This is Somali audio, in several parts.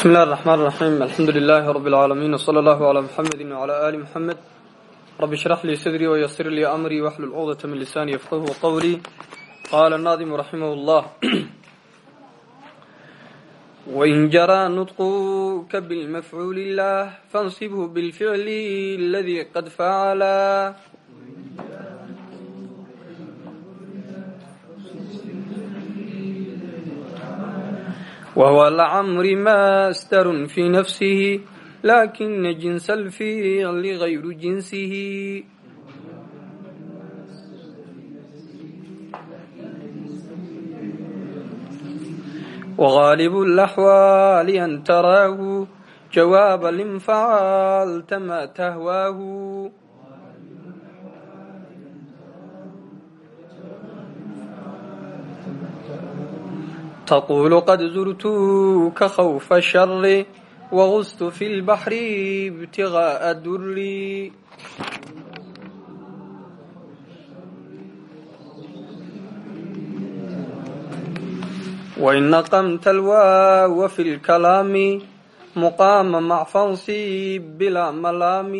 بسم الله الرحمن الرحيم الحمد لله رب العالمين وصلى الله على محمد وعلى آل محمد رب اشرح لي صدري ويسر لي أمري واحلل عقدة من لساني يفقهه قولي قال الناظم رحمه الله وإن جرى نطقك بالمفعول الله فانصبه بالفعل الذي قد فعلا وهو لعمر ماستر في نفسه لكن جنس الفعل غير جنسه وغالب الأحوال أن تراه جواب لم فعلت ما تهواه تقول قد زرتك خوف الشر وغزت في البحر ابتغاء الدر وإن قمت الواو في الكلام مقام مع فانصب بلا ملام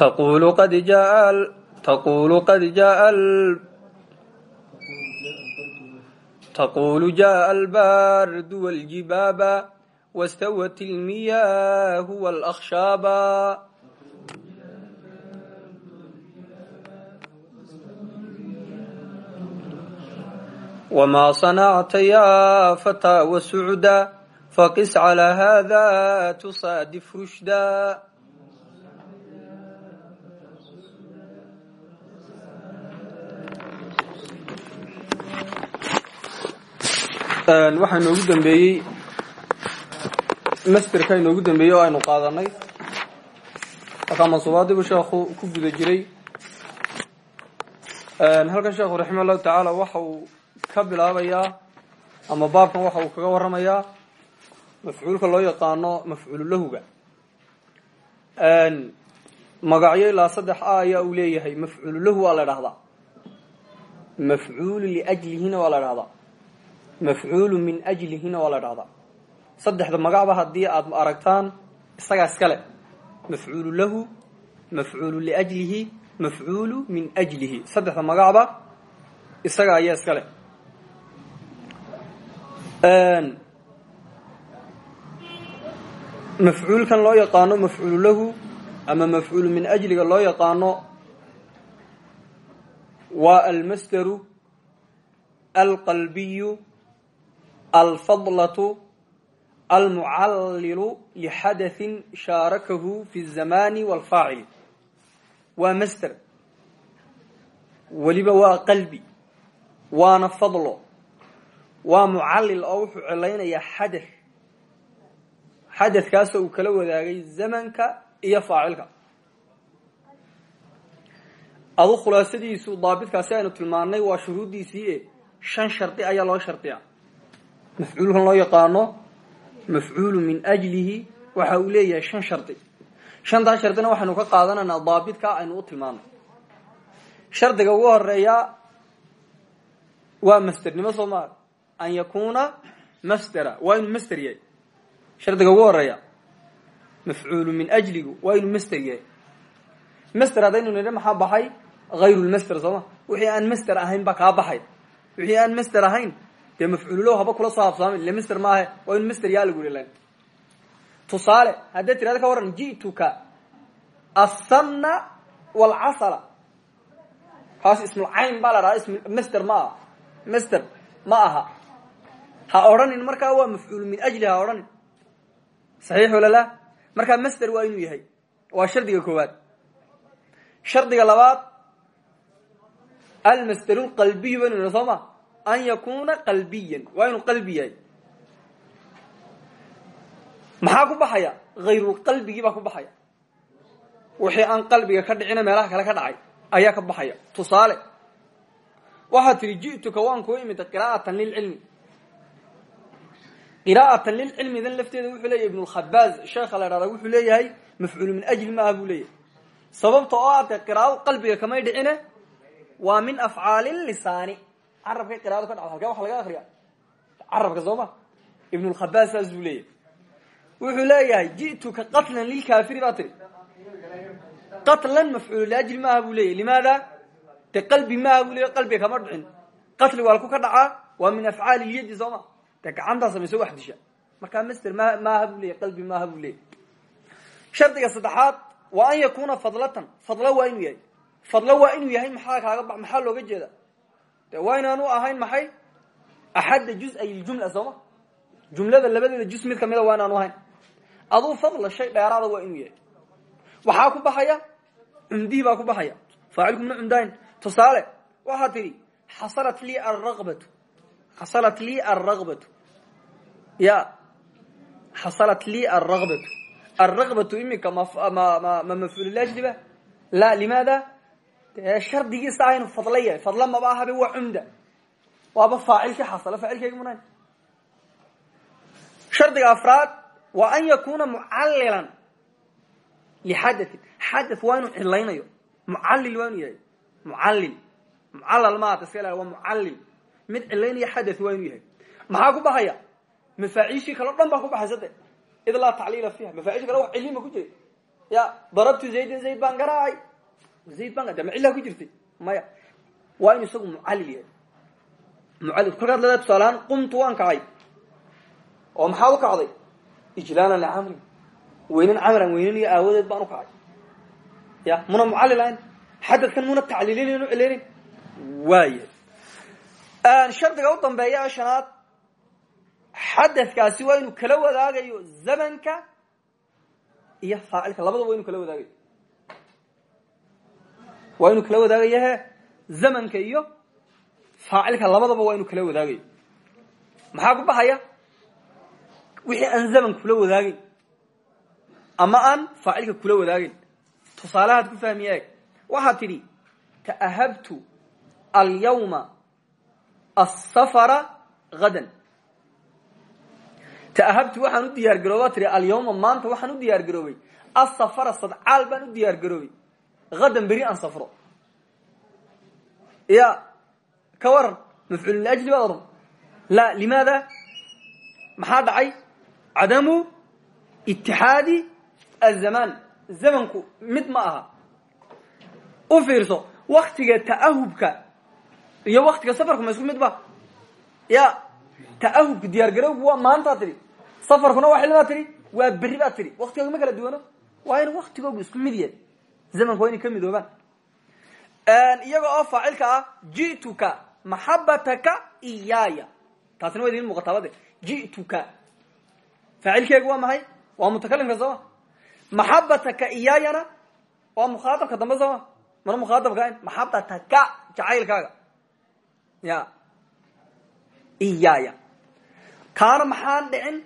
تقول قد جاء ال... تقول قد جاء ال... تقول جاء البارد والجباب واستوت المياه والأخشاب وما صنعت يا فتى وسعدا فقس على هذا تصادف رشدا waxaa inoogu dambeeyey masterka inoogu dambeeyey oo aynu qaadanay. Markaa mansuubaadiibu sheekhu ku guda jiray. Halkan sheekhu raxima allahu tacaala waxa uu ka bilaabayaa ama baabkan waxa uu kaga waramayaa mafcuulka loo yaqaano mafcuulu lahuga. Magacyo ilaa saddex a ayaa uu leeyahay. Mafcuulu lahu waa la dhahdaa mafcuulu liajlihina waa la dhahdaa mafcuulu min ajlihina waa la dhahdaa saddexda magacba haddii aad aragtaan isagaa iskale mafcuulu lahu mafcuulu liajlihi mafcuulu min ajlihi. Saddexda magacba isaga ayaa iskale mafcuulkan loo yaqaano mafcuulu lahu ama mafcuulu min ajliga loo yaqaano waa almasdaru alqalbiyu alfadlatu almucallilu lixadathin shaarakahu fi الzamani wاlfaacil waa masder weliba waa qalbi waana fadlo waa mucallil oo wuxuu cilaynayaa xadath xadathkaasoo uu kala wadaagay zamanka iyo faacilka adu khulaasadiisu daabitkaasi aynu tilmaannay waa shuruuddiisii e shan shardi ayaa loo shardiya mafcuulkan loo yaqaano mafcuulu min ajlihi waxa uu leeyahay shan shardi shantaa shardina waxaynu ka qaadanaynaa daabitka aynu u tilmaanay. Shardiga ugu horreeya waa masdernimo soo maa an yakuna masdera waa inuu masder yahay. Shardiga ugu horreeya mafcuulu min ajligu waa inuu masder yahay. Masder haddaynu nidhi maxaa baxay? Hayru lmasder soo ma wixii dee mafcuululow haba kula soo habsaamay ile masder maahe waa inu masder yaa lagu yihi tusaale haddaad tirahda ka warran ji'tuka assamna walcasala kaas ismulcayn baa la dhahaa masder ma aha masder ma aha. Ha odhanin markaa waa mafcuulu min ajli ha odhanin. Saxiix wala la markaa masder waa inuu yahay waa shardiga koowaad. Shardiga labaad almasderu lqalbiyu baynu nidha soo an yakuna qalbiyan. Waa inuu qalbi yahay. Maxaa ku baxaya? Hayrulqalbigii baa ku baxaya. Wixii aan qalbiga ka dhicina meelaha kale ka dhacay ayaa ka baxaya. Tusaale waxaad tihi ji'tuka waan kuu imida qiraa'atan lilcilmi qiraa'atan lilcilmidan lafteeda wuxuu leeyahay ibnulkhabaaz sheekha la dhahda wuxuu leeyahay mafcuulu min ajli maaha buu leeyahay. Sababta oo ah dee qiraa'o qalbiga kamay dhicine waa min afcaali lisaani carabka qiraada ka dhacda halkee waxa laga akriya carabka soo ma? Ibn lkhabaas saas buu leeyahay. Wuxuu leeyahay ji'tuka qatlan lilkaafiri baa tiri. Qatlan mafcuul liajli maaha buu leeyahy limaada? De qalbi maaha buu leeyahy qalbiga kama dhicin. Qatligu halku ka dhacaa waa min afcaali lyadi soo ma? Dee gacantaa samayso wax disha. Markaa master ma maaha buu leeyahy qalbi maaha buu leeyahy shardiga saddexaad waa an yakuna fadlatan. Fadlo waa inuu yahay. Fadlo waa inuu yahay maxaa kaaga ba maxaa looga jeeda de waa inaanu ahayn maxay? Axadda juz-ay ljumla sooma jumlada labadeeda juz mid kamida waa inaanu ahayn. Aduu fadla shay dheeraada waa inuu yahay. Waxaa ku baxaya cumdihii baa ku baxaya. Faacilku mina cumdayn tusaale waxaa tidhi xasalat lii arabatu xasalat lii alragbatu ya xasalat lii alragbatu alragbatu imika ma ma ma mafcuulilajliba la limaada dee shardigiisa aynu fadlo yahay fadlo maba ahabe waa cumda. Waaba faacilkii xasala faacilkeygi munayn shardiga afraad waa an yakuna mucallilan lixadain xadath waa inuu cilaynayo mucallil waa inuu yahay. Mucallil. Mucallal maata iska ilaali waa mucallil. Mid cilaynaya xadath waa inuu yahay. Maxaa ku baxaya? Mafaaciishii kale o dhan baa ku baxaysa de id laa tacliila fiiha. Mafaaciishi kale wax cilima ku jira ya darabtu zaydan zayd baan garaacay zayd baan de ma cillaa ku jirtay. Maya waa inu isagu mucallil yahay. Mucallil kolkaad leedahay tusaalahaan qumtu waan kacay. Oo maxaad u kacday? Ijlaalan licamri weynan camran weynaniyo aawadeed baan u kacay. Ya muna mucallil ahayn. Xadadkan muna tacliilinayn u cilaynayn waaya shardiga u dambeeya ee shanaad xadadkaasi waa inuu kala wadaagayo zamanka iyo faacilka labadaba waa inu kala wadaagayo waa inuu kala wadaagayo he zamanka iyo faacilka labadaba waa inuu kala wadaagayo maxaa ku baxaya? Wixii aan zaman kula wadaagayn ama aan faacilka kula wadaagayn tusaalahaad ku fahmiya eeg waxaad tidhi ta'ahabtu alyawma asafara hadan ta'ahabtu waxaan u diyaar garoobay waa tihi alyawma maanta waxaan u diyaar garoobay asafara sadcaal baan u diyaar garoobay hadan beri aan safro ya ka waran mafcuul liajli baad odhan la limaada maxaa dhacay cadamu itixaadi azamaan zamanku mid ma aha u fiirso waktiga ta'ahubka iyo waktiga safarku ma isku mid ba ya ta'ahubka diyaar garowgu waa maantaa tidhi safarkuna waa xilli baa tidhi waa berri baa tidhi waktigooga ma kala duwano waa in waktigoogu isku mid yahay zamanku waa inay ka midoobaan iyaga oo faacilka ah ji'tuka maxabataka iyaaya. Taasina waa idin muuqataabade ji'tuka faacilkeegu waa maxay? Waa mutakalimka sooma maxabataka iyaayana waa mukhaaabka dambe sooma mana mukhaaabka ahayn? Maxabataka jacaylkaaga. Ya. Iyaaya. Kaana maxaan dhicin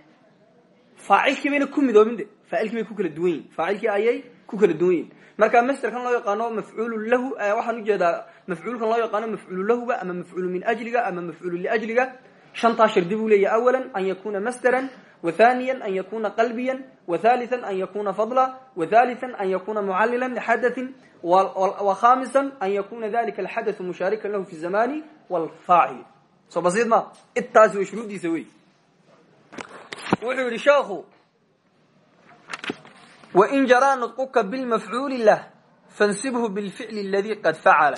aacilkiibayna ku midoobin de aacilkiibay ku kala duwan yihiin aacilkii ayay ku kala duwan yihiin marka masderkan loo yaqaano mafcuulu lahu waxaan u jeedaa mafcuulkan loo yaqaano mafcuulu lahuga ama mafcuulu min ajliga ama mafcuulu liajliga shantaa shardi buu leeyahy awala an yakuna masderan wathaniya an yakuna qalbiya wathalitha an yakuna fadla wathalitha an yakuna mucallila lixadathi wakhamisa an yakuna dalika alxadathu mushaarikan lahu fi zamani walfaacil. So basiid ma intaasi way shuruuddiisa wey wuxuu yidhi sheekhu wain jaraa nudquka bilmafcuuli lah fansibhu bilficli aladii qad facala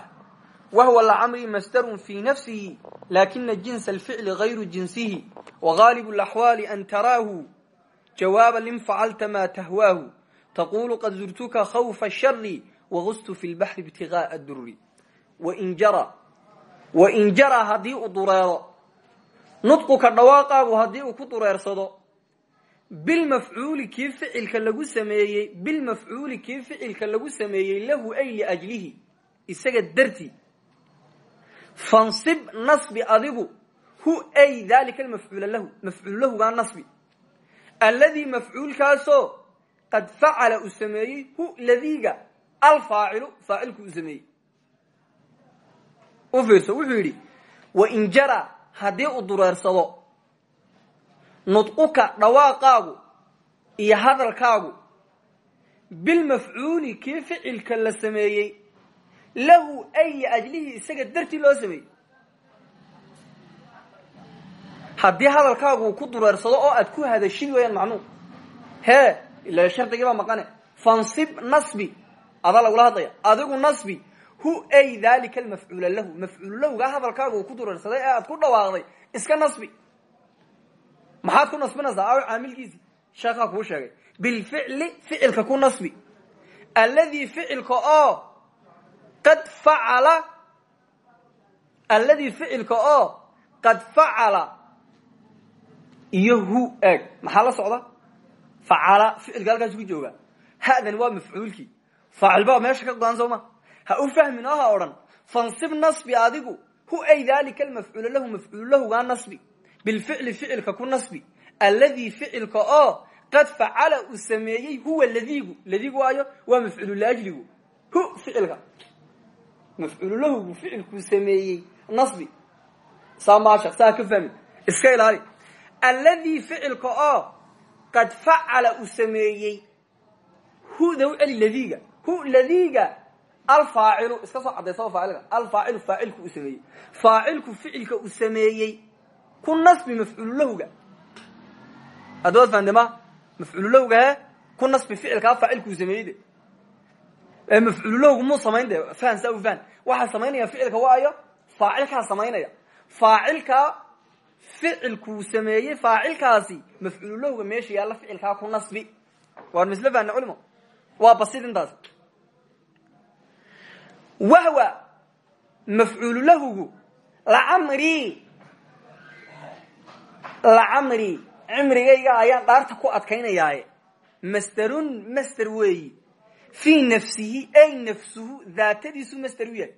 wahwa lacamri masdarun fii nafsihi laakina jinsa alficli gayru jinsihi wagaalibu alaxwaali an taraahu jawaaba lin facalta maa tahwaahu taqulu qad zurtuka khawfa shari wagustu fi lbaxri ibtigaaa duri wain jaraa wain jaraa haddii uu dureero nudquka dhawaaqaagu haddii uu ku dureersado bilmafcuuli kii ficilka lagu sameeyey bilmafcuuli kii ficilka lagu sameeyey lahu ay liajlihi isaga dartii. Fansib nasbi adigu hu ay dalika almafcuula lahu mafcuul lahugaa nasbi. Alladii mafcuulkaasoo qad facala uu sameeyey hu ladiiga alfaacilu faacilku uu sameeyey. U fiirso wuxuu yidhi wain jara haddii uu dureersado nudquka dhawaaqaagu iyo hadalkaagu. Bilmafcuuli kii ficilka la sameeyey lahu ay liajlihi isaga dartii loo sameeyey. Haddii hadalkaagu ku dureersado oo aad ku hadashid weeyaan macnuu hee ila shardigii baa maqane. Fansib nasbi adaa lagula hadlaya adigu nasbi hu ay dalika almafcuula lahu. Mafcuulu lahuga hadalkaaga uu ku dureersaday ee aad ku dhawaaqday iska nasbi maxaad ku nasbinaysaa aw caamilkiisi sheekaa kuu sheegay. Bilficli ficilka ku nasbi. Alladii ficilka oo qad facala alladii ficilka oo qad facala iyo hu eeg maxaa la socda? Facala ficilka halkaas ku jooga. Hadan waa mafcuulkii. Faacil baa meesha ka go-an soo ha u fahmin oo ha odhan fansib nasbi adigu hu ay dalika almafcuula lahu mafcuulu lahugaa nasbi bilficli ficilka ku nasbi alladii ficilka oo qad facala uu sameeyey huwa ladiigu ladiigu waayo waa mafcuulu liajligu hu ficilka mafcuulu lahugu ficilkuu sameeyey nasbi saa maasha saa ka fahmi iska ilaali alladii ficilka oo qad facala uu sameeyey huda u celi ladiiga hu ladiiga alfaacilu iska soo cadaysa faacilka alfaacilu faacilku ku nasbi mafcuulu lahuga hadda waad fahamte ma mafcuulu lahuga he ku nasbi ficilkaa faacilku uu sameeyey de mafcuulu lahugu muu samayn de fahan saa u fahan waxaa samaynaya ficilka waayo faacilkaa samaynaya. Faacilkaa ficilkuu sameeyey faacilkaasi mafcuulu lahuga meesha yaalla ficilkaa ku nasbi. Waan misle fahna culimo waa basid intaas. Wahwa mafcuulu lahugu lacamri lacamri cimrigayga ayaan dhaarta ku adkaynayaaye. Masderun masder weeyi. Fii nafsihi ay nafsuhu daatadiisu masder u yahay.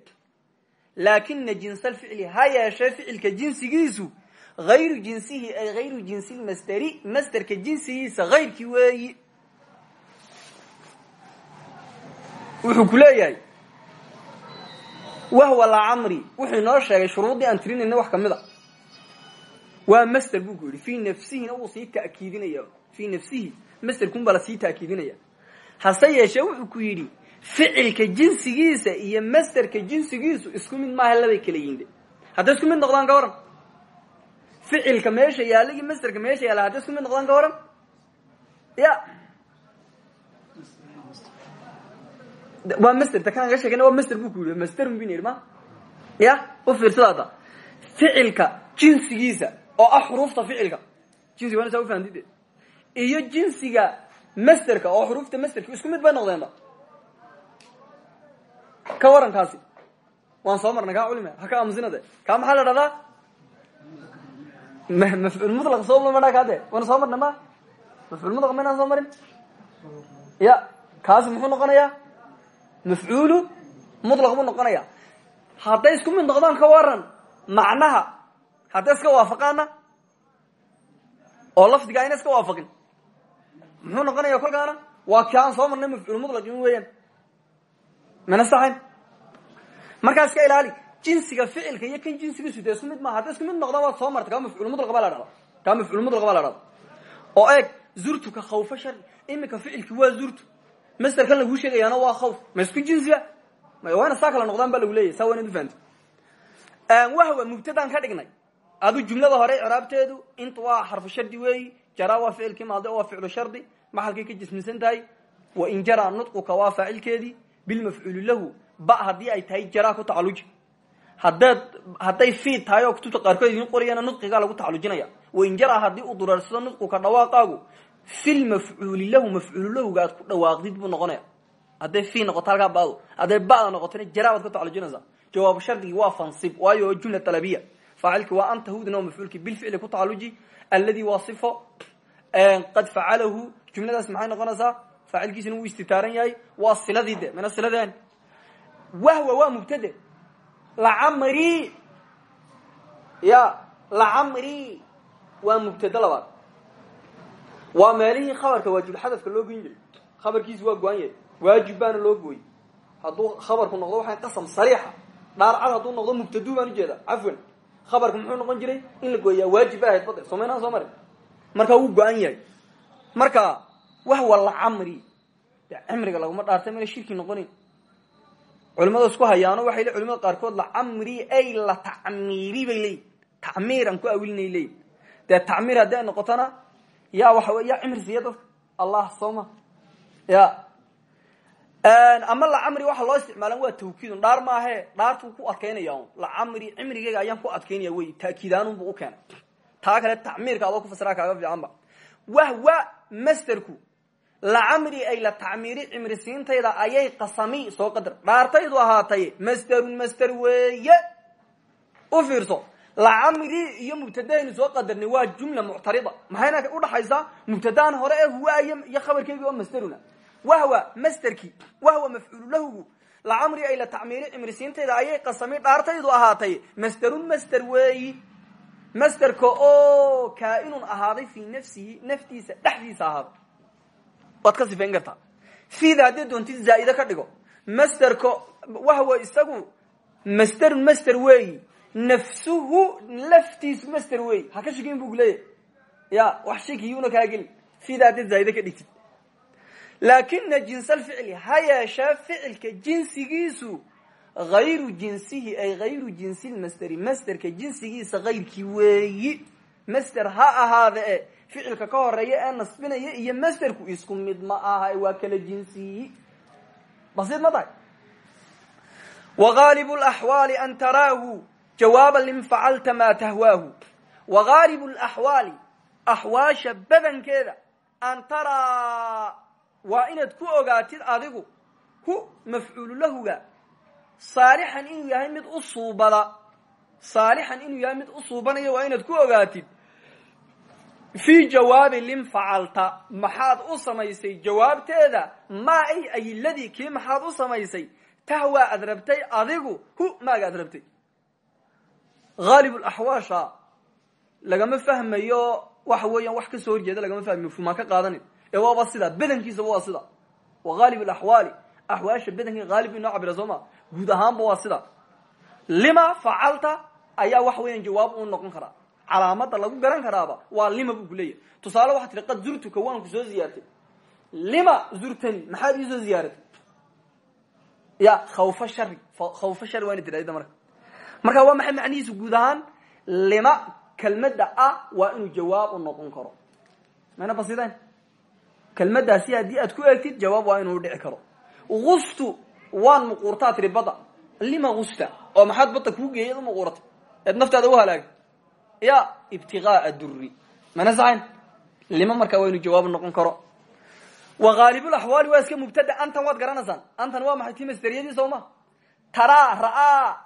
Laakina jinsa lficli ha yeeshee ficilka jinsigiisu hayru jinsihi ay hayru jinsi lmasderi masderka jinsigiisa hayrkii weeyi. Wuxuu ku leeyahay wahwa lacamri wuxuu inoo sheegay shuruuddii aan tirinayna wax ka mid a waa masder buu ku yidhi fii nafsihina wuu sii ta'kiidinaya fii nafsihi masderkunbaa la sii ta'kiidinaya hase yeeshee wuxuu ku yidhi ficilka jinsigiisa iyo masderka jinsigiisu isku mid maaha labay kala yinde hadday isku mid noqdaan ka ficilka meesha yaalla iyo meesha yaalla hadday isku mid noqdaan ka waran. Ya waa masder ta kaan ka sheekayna waa masder buu ku yidhi. Masderun bin ya u fiirsada ficilka jinsigiisa oo ah xuruufta ficilka. Jinsiga wana saa ufahamtide iyo jinsiga masderka oo xuruufta masderka isku mid bay noqdeenba. Ka waran kaasi waan soo marnay kaa culime ha ka aamusinade. Kaa maxaa la dhahdaa? Mafcuul mutlaq soo marnay ma? Mafcuul soo marin? Ya kaasi muxuu noqonayaa? Mafcuulu mutlaq buu hadday isku mid noqdaan ka waran macnaha hadday iska waafaqaana oo lafdiga ayna iska waafaqin. Muxuu noqonaya kolkaana? Waa ki aan soo marnay mafcuul mutlaqin weeyaan. Mana saxayn? Markaa iska ilaali jinsiga ficilka iyo kan jinsigiisu dee isku mid maaha. Hadday isku mid noqdaan waad soo marta kaa mafcuul mutlaq baa la dhahda kaa mafcuul mutlaq baa la dhahda oo eeg zurtuka khawfa shar imika ficilki waa zurtu. Masderkan laguu sheegayaana waa khawf. Ma isku jinsiya waana saa kala noqdaan baa lagu leeyahy saa waanad ufahanta wahwa mubtadaan ka dhignay adu jumlada hore ciraabteedu inta waa xarfu shardi weeyi jara waa ficilkii maadi waa ficlu shardi maxalkay ka jismisan tahay wain jara nudquka waa faacilkeedii bilmafcuuli lahu ba haddii ay tahay jaraa ku tacaluji hadeed hadday fiid tahay oo kutubta qaarkood idin qorayana nudqigaa lagu tacalujinaya. Wain jara haddii uu dureersado nudquka dhawaaqaagu filmafcuuli lahu mafcuulu lahuga aad ku dhawaaqdid buu noqonaya. Hadday fi noqoto halkaa bado hadday bada noqotona jara baad ku tacalujinaysaa. Jawaabu shardigii waa fansib waayo jumla talabiya faacilki waa anta hudna waa mafcuulki bilficli ku tacaluji alladii waa sifo qad facalahu jumladaas maxay noqonaysaa faacilkiisina wuu istitaaran yahay waa siladii de mina siladeen wahwa waa mubtade lacamri ya lacamri waa mubtade labaad waa meelihii khabarka waajib xadafka loo goyn jiray khabarkiisi waa go-an yahay waajib baana loo gooyey hadduu khabarku noqdo waxaa qasam sariixa dhaarcad hadduu noqdo mubtadu baan ujeeda cafwan khabarku muxuu noqon jiray in la gooyaa waajib bay ahayd bade somaynaan soo mari marka wuu go-an yahay. Marka wahwa lacamri de cimriga laguma dhaartay mana shirki noqonin. Culimada isku hayaano waxay le culimada qaarkood lacamri ay la tacmiiri bay leeyihiin tacmiiran ku awilinay leeyihiin dee tacmiir haddii ay noqotona yaa waxa wey yaa cimri siiya dadka allah sooma ya ama lacamri waxa loo isticmaalan waa tawkiidun. Dhaar maahe dhaartuu ku adkaynaya lacamri cimrigeyga ayaan ku adkaynaya wey. Taakiidaanunbu u keenay. Taa kale tacmiirka adoo ku fasira kaaga fiican ba wahwa masterku lacamri ay la tacmiiri cimri siintayda ayay qasami soo qadar. Dhaartaydu ahaatay masterun master weeye. U fiirso. Lacamri iyo mubtadahaynu soo qadarnay waa jumla muctarida. Maxayna udhaxaysaa mubtadahan hore ee huwaay iyo khabarkeygii oo masteruna wahwa masterki wahwa mafcuulu lahugu lacamri ay la tacmiiri cimri siintayda ayay qasami dhaartaydu ahaatay masterun master weeyi masterka oo kaainun ahaaday fii nafsihi naftiisa dhexdiisa ahaaday waad ka sifayn kartaa fida haddii doontid zaaide ka dhigo masterka wahwa isagu masterun master weeyi nafsuhu laftiisu master weeyi ha ka shakin bu kuleeyahy ya wax shakiyuuna kaa gelin fida haddii zaaide laakina jinsalficli ha yeeshee ficilka jinsigiisu hayru jinsihi ay hayru jinsi lmasteri masterka jinsigiisa hayrkii weeyi master ha ahaada e ficilka ka horreeya ee nasbinaya iyo masterku isku mid ma aha waa kala jinsiyi basiid ma tahay wagaalib laxwaali an taraahu jawaaba lin facalta maa tahwaahu wagaalib laxwaali axwaasha badankeeda an taraa waa inaad ku ogaatid adigu hu mafcuulu lahuga. Saalixan inuu yahay mid u suubada. Saalixan inuu yahay mid u suubanaya waa inaad ku ogaatid. Fii jawaabi lin facalta maxaad u samaysay jawaabteeda? Maa ay ayiladii kii maxaad u samaysay? Tahwaa aad rabtay adigu hu maaga aad rabtay. Haalib laxwaasha lagama fahmayo waxa weeyaan wax ka soo horjeeda lagama fahmayo. Mafhuumaan ka qaadanin ee waaba sida badankiisaba waa sida wa haalib laxwaali axwaasha badanki haalib inoo cabira soo ma guud ahaanba waa sida lima facalta ayaa waxa weeyaan jawaab uu noqon karaa calaamada lagu garan karaaba waa lima buu kuleeyahay tusaale waxaa tihi qad zurtuka waan ku soo ziyaartay lima zurtani maxaad iisoo ziyaaratay ya khawfa shari khawfa shari waa ina tidhahda marka marka waa maxay macnihiisu guud ahaan lima u kelmadaasi haddii aad ku eegtid jawaab waa inuu dhici karo. Ustu waan muquurtaa tiri badda lima usta oo maxaad badda kuu geeyad u muquuratay eed naftaada u halaagay? Ya ibtigaaa duri mana saxayn lima markaa waa inuu jawaab noqon karo. Wa haalibulaxwaali waa iska mubtada. Antan waad garanaysaan. Antan waa maxay ti masteriyadii soo ma? Taraa ra'aa.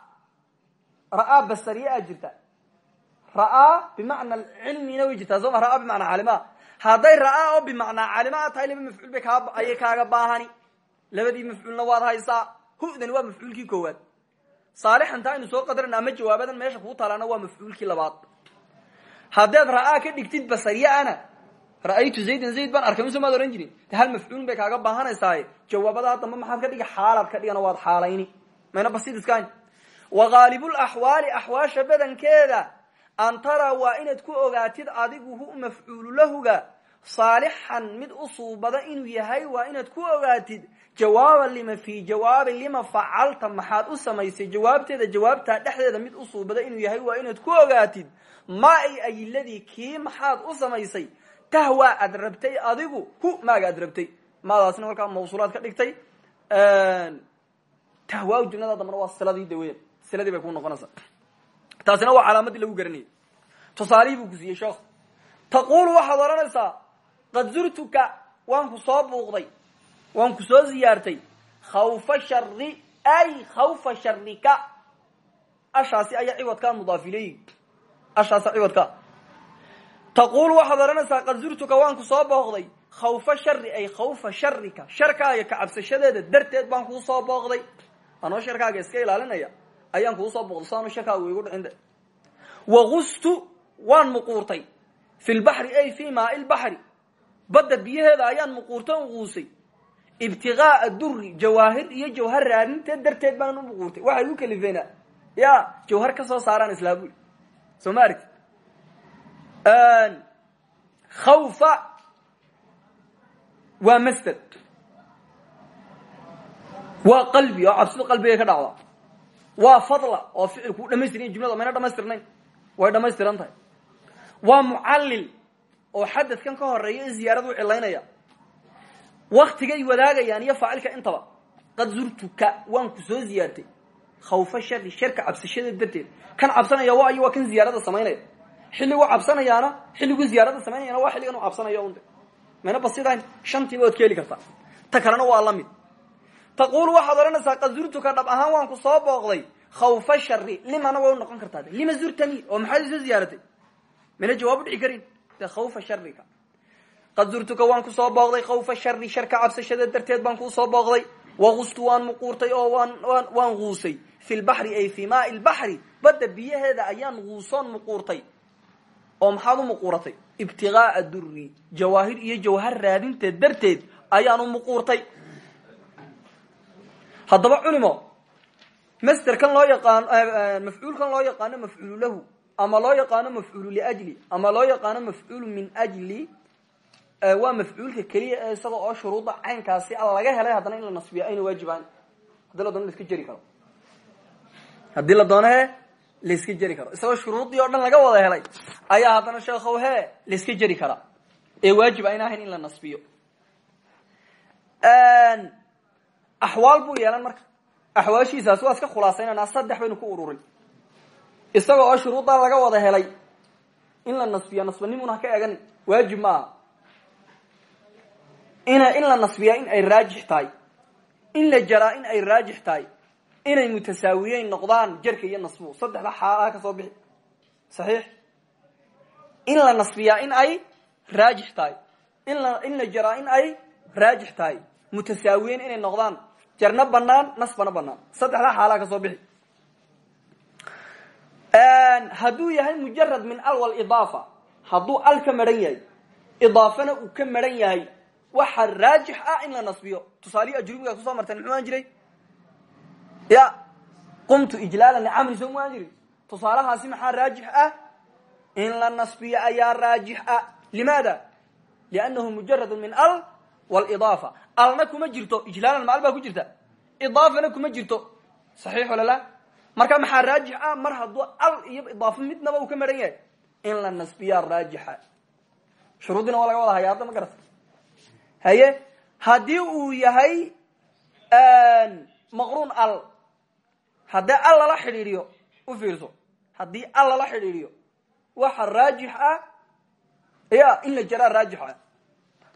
Ra'aa basariye aad jirta. Ra'aa bimacna cilmina way jirtaa soo ma? Ra'aa bimacnaa caalima hadday ra'aa oo bimacnaa caalima tahay laba mafcuul bay kaa ayay kaaga baahani. Labadii mafcuulna waad haysaa. Hu'dani waa mafcuulkii koowaad. Saalixanta aynu soo qadarana ama jawaabadan meesha kuu talaana waa mafcuulkii labaad. Haddaad ra'aa ka dhigtid basariyaana ra'aytu zaydan zayd baan arkay mise maad ohan jirin? De hal kaaga baahanaysaa jawaabadaa dambe maxaad ka dhigi xaalaad ka dhigana waad xaalayni. Mayna basid iskaan wa haalibulaxwaali axwaasha badankeeda an tara waa inaad ku ogaatid adigu hu mafcuulu lahuga saalixan mid u suubada inuu yahay waa inaad ku ogaatid jawaaba lima fi jawaabi lima facalta maxaad u samaysay jawaabteeda jawaabtaa dhexdeeda mid u suubada inuu yahay waa inaad ku ogaatid ma ay ayiladii kii maxaad u samaysay. Tahwaa aad rabtay adigu hu maaga aad rabtay. Maadaasna markaa mawsuulaad ka dhigtay tahwaa jumlada dambana waa siladii weyan siladii bay ku noqonaysaa. Taasina waa calaamadii lagu garanayay tusaalihii buu ku siiyey sheekhu taqulu waxaad odhanaysaa qad zurtuka waan ku soo buuqday waan ku soo ziyaartay. Khawfa shari ay khawfa sharika ashaasi ayaa ciwadkaa mudaaf ileyhi ashaasa ciwadka. Taqulu waxaad odhanaysaa qad zurtuka waan ku soo booqday khawfa shari ay khawfa sharika sharkaaga ka cabsashadeeda darteed baan kuu soo booqday anoo sharkaaga iska ilaalinaya ayaan kuu soo booqday saanu sharkaaga igu dhicin de. Wagustu waan muquurtay. Fi lbaxri ay fi maai lbaxri badda biyaheeda ayaan muquurta uquusay ibtigaaa duri jawaahir iyo jawhar raadinteed darteed baan u muquurtay. Waxay u kalifeena ya jawhar ka soo saaraan islaabul soo ma aragti khawfa waa masder waa qalbi oo cabsidu qalbiga ka dhacda waa fadla oo ficilku dhamaystiranya jumlada mayna dhamaystirnayn way dhamaystiran tahay. Waa mucallil oo xadadkan ka horreeya ziyaarada u cilaynaya. Waktigay wadaagayaan iyo faacilka intaba. Qad zurtuka waan ku soo ziyaartay. Khawfa shari sharka cabsashada darteed. Kan cabsanaya waa ayo waa kan ziyaarada samaynaya xilligu cabsanayaana xilligu ziyaarada samaynayana waa xilligan u cabsanayo unde mayna basidayn shantiiba waad ka heli ta kalena waa la mid. Taqulu waxaad odhanaysaa qad zurtuka dhab ahaan waan ku soo booqday. Khawfa shari limana way noqon kartaa lima zurtani? Oo maxaad isoo ziyaaratay mana jawaab u dhici karin de khawfa sharika qad zurtuka waan ku soo booqday khawfa shari sharka cabsashada darteed baan kuusoo booqday. Wagustu waan muquurtay oo waan waan guusay. Fi lbaxri ay fi maai lbaxri badda biyaheeda ayaan guusoon muquurtay. Oo maxaad u muquuratay? Ibtigaaa duri iyo jawhar raadinteed darteed ayaan u muquurtay. Haddaba culimo masterkan loo yaqaano mafcuulkan loo yaqaano mafcuulu ama loo yaqaano mafcuulu liajli. Ama loo yaqaano mafcuulu min ajli waa mafcuulka keliya ee isaga oo shuruudda caynkaasi a laga helay haddana in la nasbiyo ayna waajibahan haddii la doono laiska karo. Haddii la doono he laiska karo. Isagoo shuruuddii o dhan laga wada helay ayaa haddana sheekhow he laiska jeri karaa ee waajib ayna ahayn in la nasbiyo. Axwaal buu yeelan marka. Axwaashiisaas waa iska khulaasaynanaa saddex baynu ku ururin isaga oo shuruuddaa laga wada helay. In la nasbiyo nasbanimuna ha ka egan waajib ma aha. Ina in la nasbiyaa in ay raajix tahay. In la jaraa in ay raajix tahay. Inay mutasaawiyeyn noqdaan jarka iyo nasbu. Saddexda xaalaha ka soo bixi. Saxiix. In la nasbiyaa in ay raajix tahay. In la in la jaraa in ay raajix tahay. Mutasaawiyeyn inay noqdaan. Jarna banaan nasbana banaan saddexda xaalaha ka soo bixi hadduu yahay mujarad min al walidaafa hadduu al ka maran yahay idaafana uu ka maran yahay waxa raajix ah in la nasbiyo. Tusaalihi ajrubiga ku soo marteen muxuu ahaan jiray? Ya qumtu ijlaala licamri soo mu ahaan jiri tusaalahaasi maxaa raajix ah? In la nasbiyo ayaa raajix ah. Limaada? Liannahu mujaradu min al walidaafa alna kuma jirto ijlaalan maal baa ku jirta. Idaafana kuma jirto. Saxiix wala la marka maxaa raajix ah mar hadduu al iyo idaafo midnaba uu ka maran yahay. In la nasbiyaa raajixa. Shuruuddina waa laga wada haya hadda ma garata haye haddii uu yahay maqruun al haddii al lala xidhiidhiyo u fiirso. Haddii al lala xidhiidhiyo waxa raajix ah ya in la jaraa raajix ah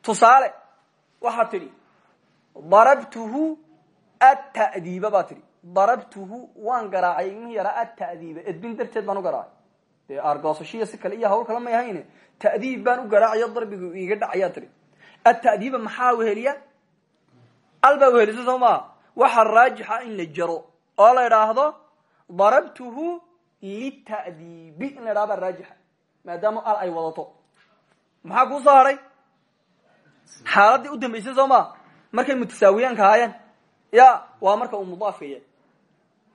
tusaale waxaad tidhi darabtuhu ata'diiba baa tidhi darabtuhu waan garaacay ilmihii yaraa ata'diiba edbin darteed baan u garaacay. Dee aargoosashiya si kale iyo hawl kale may ahayne ta'diib baan u garaacayo darbigu iiga dhacayaa tidhi atadiiba maxaa weheliya? Al baa wehelisa soo maa raajixa in la jaro oo la idhaahdo darabtuhu litadiibi. In la idhahdo baa raajixa maadaama al ay wadato. Maxaa kuu soo hadhay xaaladii u dambaysay soo markay mutasaawiyaanka ahaayeen ya waa marka uu mudaafka yahay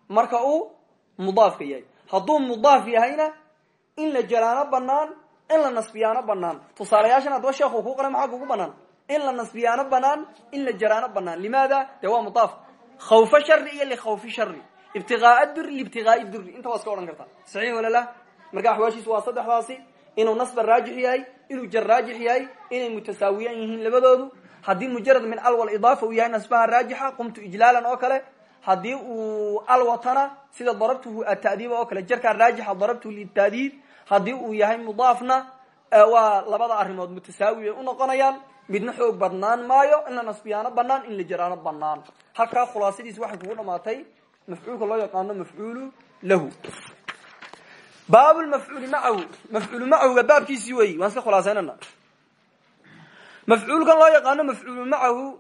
marka uu mudaafka yahay. Hadduu mudaaf yahayna in la jaraano banaan in la nasbiyaano banaan tusaalayaashan haddaba sheekhu kuu qoray maxaa kugu banaan in la nasbiyaano banaan in la jaraano banaan limaada? Dee waa mudaaf. Khawfa shari iyo likhawfi shari ibtigaaa duri liibtigaai duri inta waa iska odhan kartaa wala la? Marka axwaashiisu waa saddexdaasi inuu nasba raajix yahay inuu jar raajix yahay inay mutasaawiyan yihiin labadoodu. Haddii mujarad min al walidaafa uu yahay nasbaha raajixa qumtu ijlaalan oo kale haddii uu al watana sida darabtuhu atadiiba oo kale jarkaa raajixa darabtuhu litadiib haddii uu yahay mudaafna waa labada arrimood mutasaawi bay unoqonayaan midna xoog badnaan maayo in la nasbiyaano banaan in la jaraano banaan halkaa khulaasadiis waxay kugu dhamaatay mafcuulka loo yaqaano mafcuulu lahu. Baab mafcuuli macahu mafcuulu macahuga baabkiisii weyi waan iska khulaasaynana mafcuulkan loo yaqaano mafcuulu macahu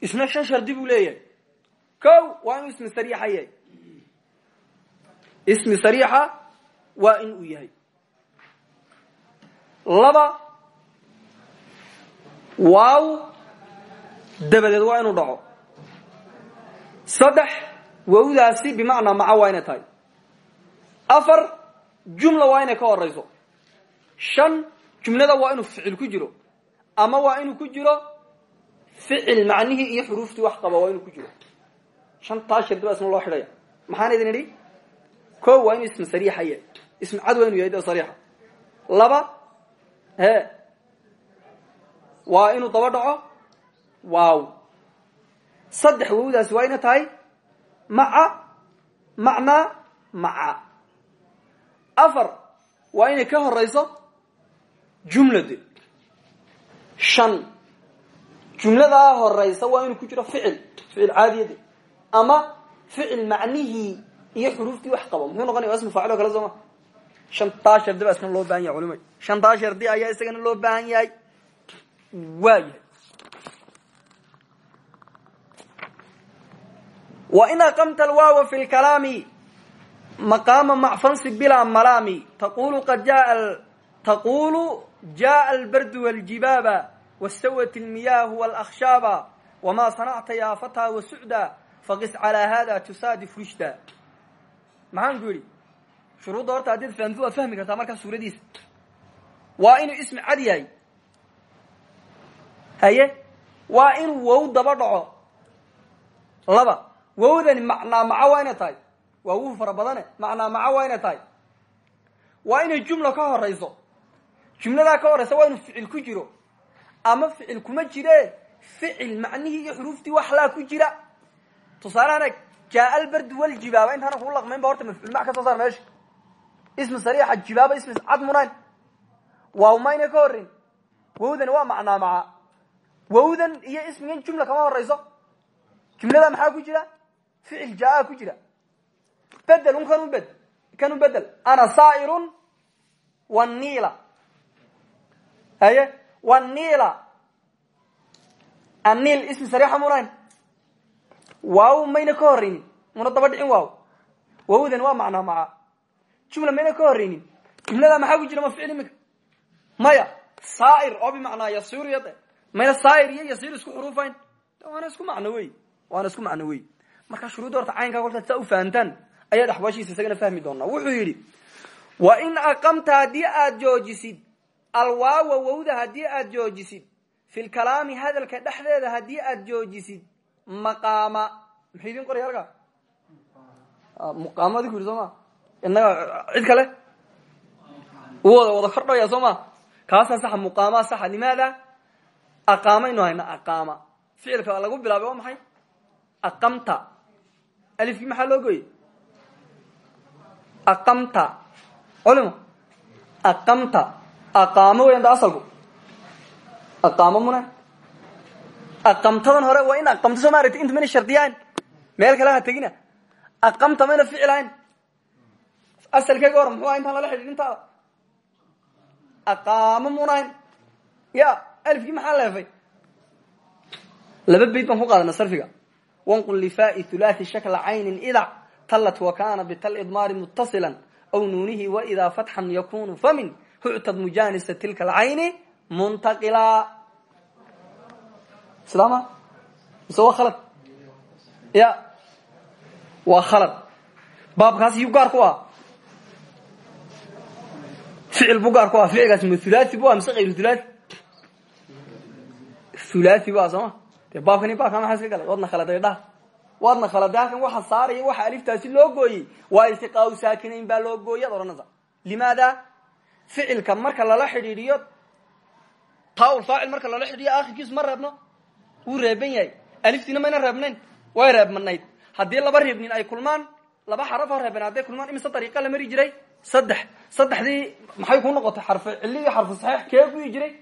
isna shan shardi buu leeyahay ko waa inuu ismi sariixa yahay. Ismi sariixa waa in uu yahay. Laba waaw dabadeed waa inuu dhaco. Saddex wawdaasi bimacnaa maca waa inay tahay. Afar jumla waa inay ka horeyso. Shan jumlada waa inuu ficil ku jiro. Ama waa inuu ku jiro ficil macnihii iyo xuruuftii wax qaba waa inuu ku jiro shantaa shardi baa isna loo xidhaya. Maxaan idin idhi? Ko waa inuu ism sariixa yahay ism cad waa inu yahay sariixa laba he. Waa inuu daba waaw. Saddex wowdaasi waa ina tahay? Maca macnaa maca. Afar waa inay ka horeyso? Jumlade. Shan. Jumladaa horeysa waa inuu ku jiro ficil. Ficil caadiyade ama ficil macnihii iyo xuruuftii wax qabo. Muxuu noqonaya ismu faacil o kale sooma shantaa shardi baa isna loo baahan yahay culimay. Shantaa shardi ayaa isagana loo baahan yahay. Waayahay wa in aqamta alwaawa fi lkalaami maqaama macfansi bilaa malaami. Taqulu qad jaa taqulu jaa albardu waljibaaba wasawat lmiyaahu walakhshaaba wamaa sanacta yaa fataa wasucda faqis calaa hada tusaadif rushda maxaan ku yidhi shuruudda horta haddiad fahamtid waad fahmi kartaa markaa suuradiisa waa inuu ismi cad yahay haye waa inuu wow daba dhaco laba wowdani macnaa maco waa inay tahay waa wuhu fara badane macnaa maco waa inay tahay waa inay jumla ka horeyso jumladaa ka horeysa waa inuu ficil ku jiro ama ficil kuma jire ficil macnihii iyo xuruuftii waxlaa ku jira tusaalehaan eg jaa albardu waljibaaba intaana kuu laqmayn ba horta mafcuul mac ka soo saar meesha ismi sariixa jibaaba ismi cad munayn. Waaw mayna ka horeyn wowdani waa macnaa maca wowdan iyo ismigan jumla kama horeyso jumlada maxaa ku jira? Ficil jaa ku jira. Bedel un kanu bed kanu bedel ana saa'irun waniila haye munayn waaw mayna ka horeynin muna daba dhicin waaw wawdan waa macnaa maca. Jumla mayna ka horeynin jumlada maxaa ku jira ma ficil iminka maya saair oo bimacnaa yasiru yade mayna saair iyo yasiir isku xuruufayn. Waana isku macno wey markaa shuruudda horta caynkaa kolkaad saa u fahamtaan ayaad axwaashiisa isagana fahmi doonaa wuxuu yidhi wa in aqamta haddii aad joojisid alwaawa wowda haddii aad joojisid fi lkalaami hadalka dhexdeeda haddii aad joojisid maqaama. Muxuu idin qoraya halkaa muqaamo adiku yidhi soo ma? Innaga cid kale? Wada wada kordhaya soo ma? Kaasaa saxa muqaamaa saxa. Limaada aqaamaynu hayna aqaama. Ficilka lagu bilaabay maxay? Aqamta. Alifkii maxaa loo gooyey? Aqamta. Culimo aqamta. Aqaamo weyan da asalku aqaamo muna aqamtadan hore waa in aqamto soo inta mayna shardiyaan. Meel kale ha tegina. Aqamta mayna ficilahayn asalkeega hore muxuu aha intaan lala xidhiid intaada aqaamo munahayn ya alifkii maxaa leefay? Laba bayd baan ku qaadana sarfiga. Wanqul lifaai thulathi shakla caynin idac tallat wakana bital idmaari mutasila aw nuunihi waidaa fatxan yakunu famin huctad mujanisa tilka alcayni muntaqila islaama? Mise waa khalad? Ya. Waa khalad. Baabkaas yuu gaar ku ah ficil buu gaar ku ah ficilkaasi ma thulathi bu ah mise kayru thulathi thulathi bu ah sooma dee baabkani baabkaa maxaa iska galay. Waadna khaladay dhaha. Waadna khaladay halkan waxa saaraya waxa aliftaasi loo gooyey. Waa iltiqaau saakinayn baa loo gooyay ad odhanaysa. Limaada? Ficilka marka lala xidhiidhiyo taa faacil wuu reeban yahay. Aliftiina mayna reebnayn? Way reebmanayd haddii laba reebnin ay kulmaan laba xaraf oo reeben hadday kulmaan imise dariiqa la mari jiray? Saddex. Saddexdii maxay ku noqotay? Xarfu cilli iyo xarfu saxiix kee kuyi jiray?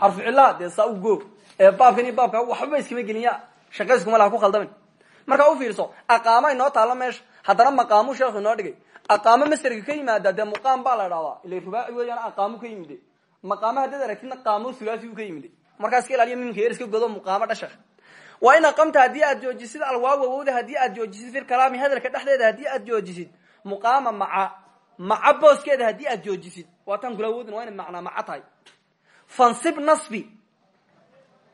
Xarfu cillaha dee saa u goo ee baabkan iyo baabka waxbaba iskama gelinya shaqayskuma laha ku khaldamin markaa u fiirso aqaamo inoo taalla meesha. Haddana maqaamu sheekhu inoo dhigay. Aqaamo masderka ka yimaada dee muqaam baa la dhahdaa ila rubaaci weeyaan aqaamo ka yimide maqaamo haddaad aragtidna thulathi u ka yimide markaa iska ilaaliya mimka yar godo muqaamo dhashak waa in aqamta haddii aad joojisid alwaawa wowda haddii aad joojisid fi lkalaami hadalka dhexdeeda haddii aad joojisid muqaama maca maca booskeeda haddii aad joojisid. Waataan kula awoodin waa inay macnaa maca fansib nasbi.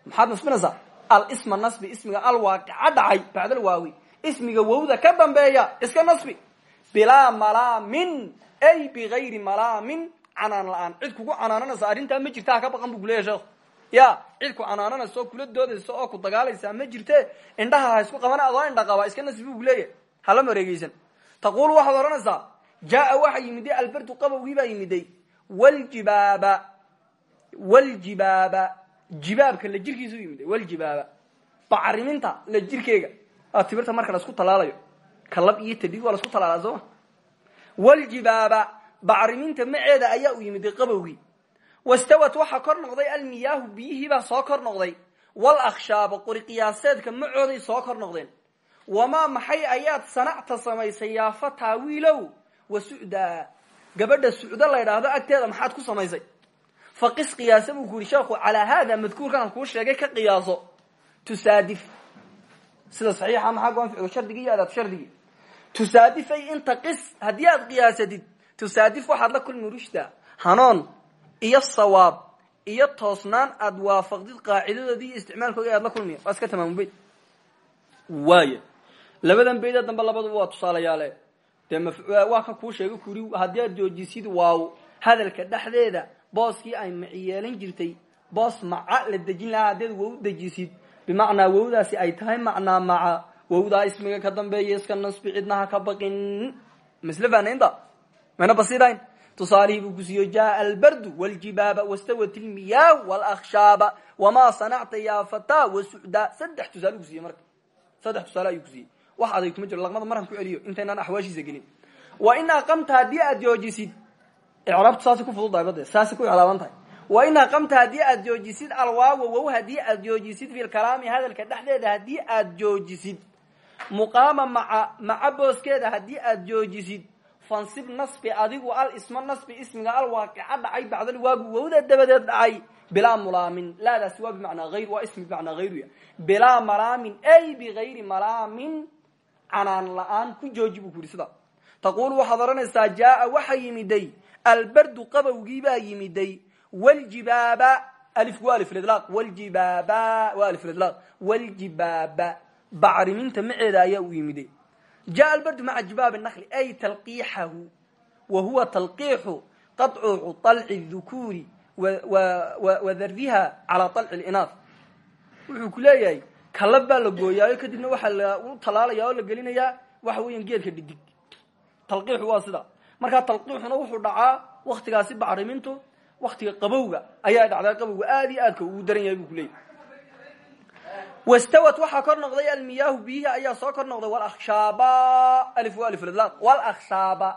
Maxaad nasbinaysaa alisma nasbi ismiga alwaaqica dhacay bacdal waawi. Ismiga wowda ka dambeeya iska nasbi. Bilaa malaamin ay bigayri malaamin canaan la'aan. Cid kugu canaananaysa arrintaa ma jirta ka baqan bu kuleeya sheekhu ya cid ku canaananaysa kula doodaysa oo ku dagaalaysa ma jirte? Indhaha ha isku qabana adoo indha qaba iska nasbi bu leeyahy hala mareegeysan taqulu waxaad odhanaysaa jaaa waxa yimiday alberdu qabowgii baa yimiday wljibaaba wljibaaba jibaabka la jirkiisu yimiday wljibaaba bacriminta la jirkeega. Timirta marka la isku talaalayo. Kalab iyo tadhig waa la isku talaala sooma wljibaaba bacriminta maceeda ayaa u yimiday qabowgii wastawat waxaa kor noqday almiyaahu biyihiibaa soo kor noqday walakhshaaba qori qiyaaseedka macooday soo kor noqdeen wamaa maxay ayaad sanacta samaysay yaa fataa wiilow wa sucdaa gabadha sucdo la ydhaahdo agteeda maxaad ku samaysay faqis qiyaasa buu ku yihi sheekhu calaa haada madkuurkan aan kuu sheegay ka qiyaaso tusaadif sida saxiixa maxaa goan ficlu shardigii iyo adaad shardigii tusaadifay inta qis haddii aad qiyaasatid tusaadif waxaad la kulmi rushda hanoon iyo sawaab iyo toosnaan aad waafaqdid qaacidadoodii iyo isticmaalkooda aad la kulmiya. Waa iska tamaamu bayd waaya labadan baydee dambe labaduba waa tusaalayaale. Dee waa ka kuu sheegay kuri haddii aad joojisid waaw hadalka dhexdeeda booskii ay maci yeelan jirtay boos maca la dejin lahaa haddeed wow dejisid bimacnaa wowdaasi ay tahay macnaa maca. Wowdaa ismiga ka dambeeya iska nasbi cidnaha ka baqin. Masle faanaynta mayna basidayn tusaalihii buu kusiiyo jaa albardu wljibaaba wastawat ilmiyaahu walakhshaaba wamaa sanacta yaa fataa wasucdaa saddex tusaale kusiiye marka. Saddex tusaale ayuu kusiiyey wax aday kuma jiro. Laqmada marhan ku celiyo. Intaynaan axwaashiisa gelin. Wa in aqamta haddii aad joojisid icraabtu saasay ku fududahay bade saasay ku icraaban tahay. Wa in aqamta haddii aad joojisid alwaawa wow haddii aad joojisid fi lkalaami hadalka dhexdeeda haddii aad joojisid muqaama maca maca booskeeda joojisid fansib nasbi adigu al isma nasbi ismiga alwaaqica dhacay bacdal waagu wowda dabadeed dhacay bilaa mulaamin. Laadaasi waa bimacnaa hayr waa ismi bimacnaa hayruya bilaa malaamin ay bigayri malaamin canaan la'aan ku jooji buu ku yidhi sida taquulu waxaad odhanaysaa jaaa waxa yimiday albardu qabowgiibaa yimiday wljibaaba alif waa aliflidlaaq wljibaaba waa aliflidlaaq wljibaaba bacriminta maceeda ayaa u yimiday jaa albardu maca jibaabi nakli ay talqiixahu wa huwa talqiixu qaطcu طalci الذukuuri wa dardiha calaa طalci اlinaaf wuxuu ku leeyahay kalab baa la gooyaayo kadibna waxaa lagu talaalaya oo la gelinayaa waxa weeyaan geedka dhidig talqiixu waa sida markaa talqiixuna wuxuu dhacaa waktigaasi bacrimintu waktiga qabowga ayaa dhacdaa qabowga aad iyo aadka ugu daran yahay buu kuleeyahy wastawat waxaa kor noqday almiyaahu biyihi ayaa soo kor noqday alifladlaaq walakhshaaba